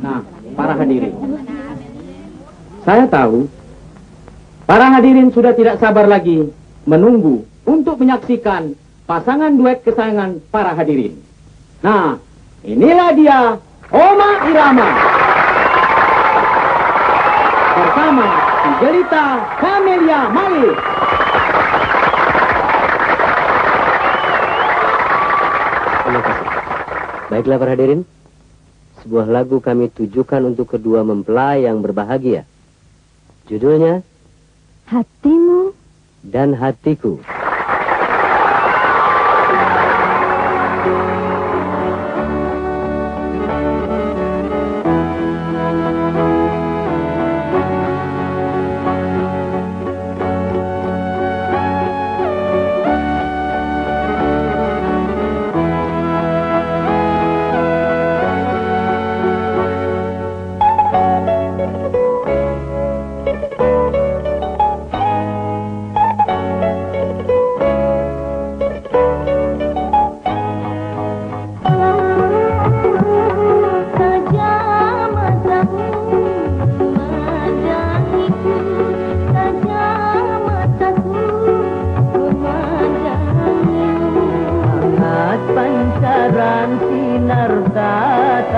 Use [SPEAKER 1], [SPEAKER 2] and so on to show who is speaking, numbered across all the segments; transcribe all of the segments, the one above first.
[SPEAKER 1] Nah, para hadirin. Saya tahu para hadirin sudah tidak sabar lagi menunggu untuk menyaksikan pasangan duet kesayangan para hadirin. Nah, inilah dia Oma Irama bersama Angelita Camelia Malik.
[SPEAKER 2] Terima kasih. Baiklah para hadirin, sebuah lagu kami tujukan untuk kedua mempelai yang berbahagia. Judulnya
[SPEAKER 3] Hatimu
[SPEAKER 2] Dan Hatiku.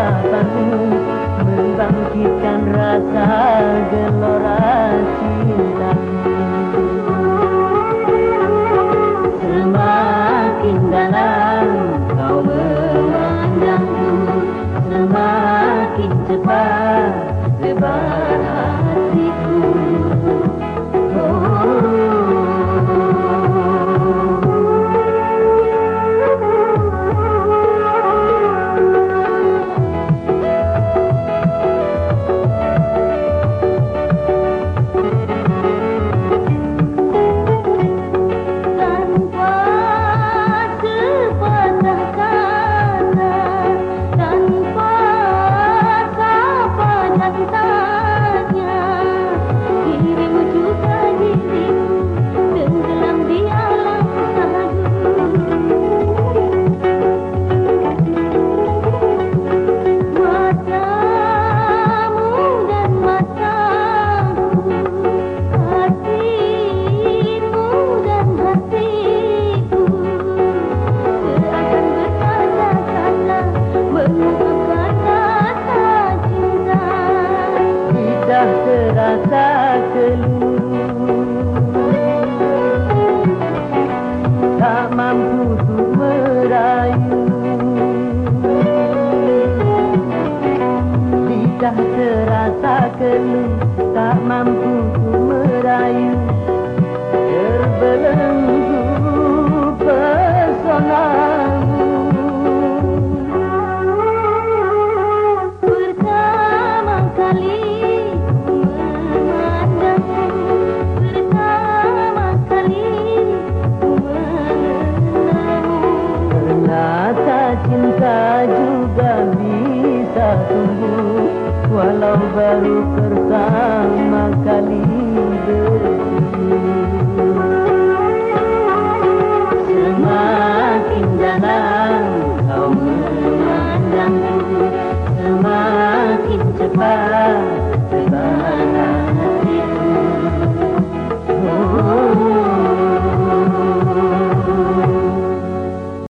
[SPEAKER 4] Tatapanmu Membangkitkan rasa gelora cintamu Tak mampu untuk merayu Terbelenggu pesonamu
[SPEAKER 3] Pertama kali
[SPEAKER 4] cinta juga bisa tumbuh Walau baru pertama